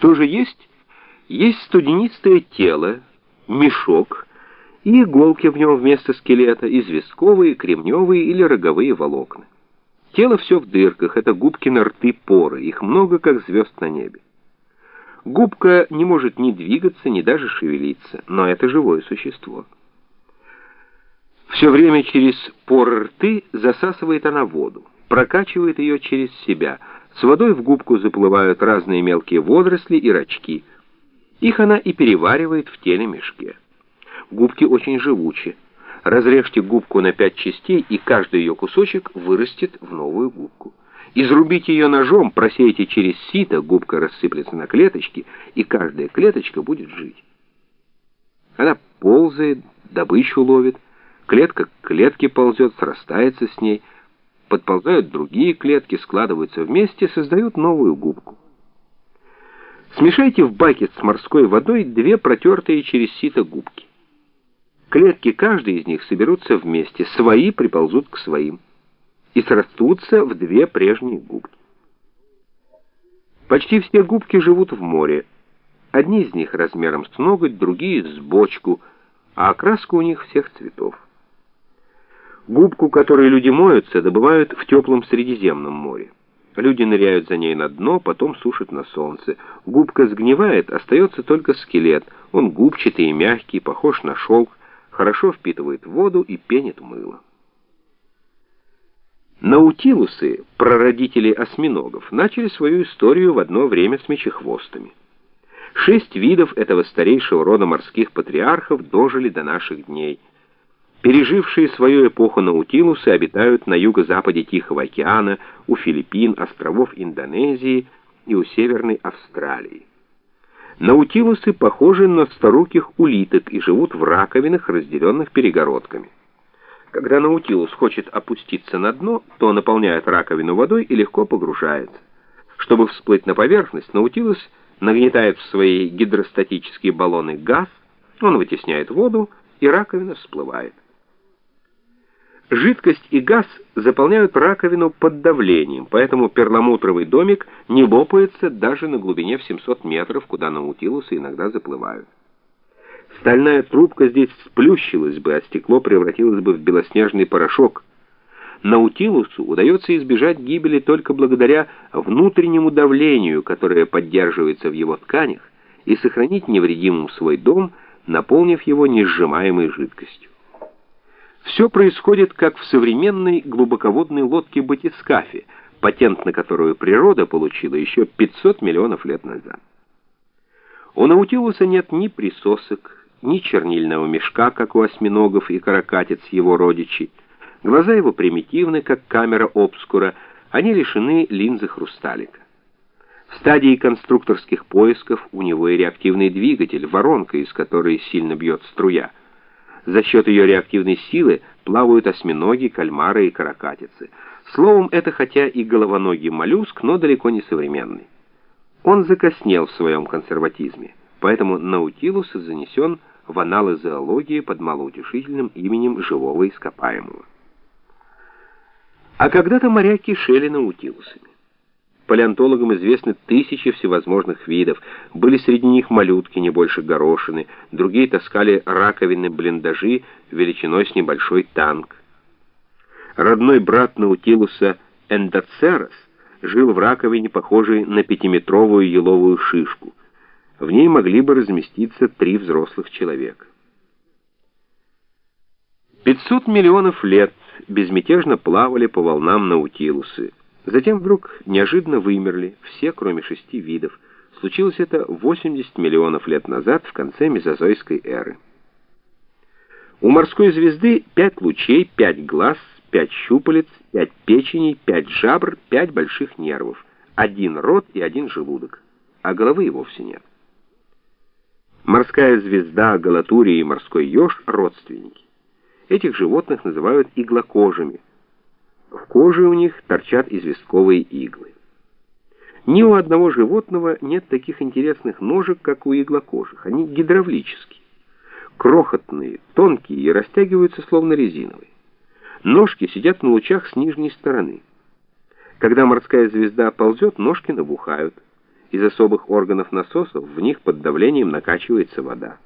Что же есть? Есть студенистое тело, мешок и иголки в нем вместо скелета, известковые, кремневые или роговые волокна. Тело все в дырках, это губки на рты поры, их много, как звезд на небе. Губка не может ни двигаться, ни даже шевелиться, но это живое существо. Все время через поры рты засасывает она воду, прокачивает ее через себя. С водой в губку заплывают разные мелкие водоросли и рачки. Их она и переваривает в теле мешке. Губки очень живучи. Разрежьте губку на пять частей, и каждый ее кусочек вырастет в новую губку. Изрубите ее ножом, просейте через сито, губка рассыплется на клеточки, и каждая клеточка будет жить. Она ползает, добычу ловит, клетка к клетке ползет, срастается с ней, подползают другие клетки, складываются вместе, создают новую губку. Смешайте в бакет с морской водой две протертые через сито губки. Клетки каждой из них соберутся вместе, свои приползут к своим и срастутся в две прежние губки. Почти все губки живут в море. Одни из них размером с ноготь, другие с бочку, а окраска у них всех цветов. Губку, которой люди моются, добывают в теплом Средиземном море. Люди ныряют за ней на дно, потом сушат на солнце. Губка сгнивает, остается только скелет. Он губчатый и мягкий, похож на шелк, хорошо впитывает воду и пенит мыло. Наутилусы, прародители осьминогов, начали свою историю в одно время с мечехвостами. Шесть видов этого старейшего рода морских патриархов дожили до наших дней. Пережившие свою эпоху наутилусы обитают на юго-западе Тихого океана, у Филиппин, островов Индонезии и у Северной Австралии. Наутилусы похожи на старуких улиток и живут в раковинах, разделенных перегородками. Когда наутилус хочет опуститься на дно, то наполняет раковину водой и легко погружается. Чтобы всплыть на поверхность, наутилус нагнетает в свои гидростатические баллоны газ, он вытесняет воду, и раковина всплывает. Жидкость и газ заполняют раковину под давлением, поэтому перламутровый домик не лопается даже на глубине в 700 метров, куда наутилусы иногда заплывают. Стальная трубка здесь сплющилась бы, а стекло превратилось бы в белоснежный порошок. Наутилусу удается избежать гибели только благодаря внутреннему давлению, которое поддерживается в его тканях, и сохранить невредимым свой дом, наполнив его несжимаемой жидкостью. Все происходит как в современной глубоководной лодке батискафе, патент на которую природа получила еще 500 миллионов лет назад. У Наутилуса нет ни присосок, ни чернильного мешка, как у осьминогов и каракатиц его родичей. Глаза его примитивны, как камера обскура, они лишены линзы хрусталика. В стадии конструкторских поисков у него и реактивный двигатель, воронка, из которой сильно бьет струя. За счет ее реактивной силы плавают осьминоги, кальмары и каракатицы. Словом, это хотя и головоногий моллюск, но далеко не современный. Он закоснел в своем консерватизме, поэтому Наутилус занесен в аналы зоологии под малоутешительным именем живого ископаемого. А когда-то моря кишели наутилусами. Палеонтологам известны тысячи всевозможных видов. Были среди них малютки, не больше горошины, другие таскали раковины-блиндажи величиной с небольшой танк. Родной брат Наутилуса Эндоцерос жил в раковине, похожей на пятиметровую еловую шишку. В ней могли бы разместиться три взрослых человека. 500 миллионов лет безмятежно плавали по волнам Наутилусы. Затем вдруг неожиданно вымерли все, кроме шести видов. Случилось это 80 миллионов лет назад, в конце мезозойской эры. У морской звезды пять лучей, пять глаз, пять щупалец, пять печеней, пять жабр, пять больших нервов, один рот и один желудок, а головы и вовсе нет. Морская звезда, галатурия и морской еж — родственники. Этих животных называют иглокожими — в коже у них торчат известковые иглы. Ни у одного животного нет таких интересных ножек, как у иглокожих. Они гидравлические. Крохотные, тонкие и растягиваются словно резиновые. Ножки сидят на лучах с нижней стороны. Когда морская звезда ползет, ножки набухают. Из особых органов насосов в них под давлением накачивается вода.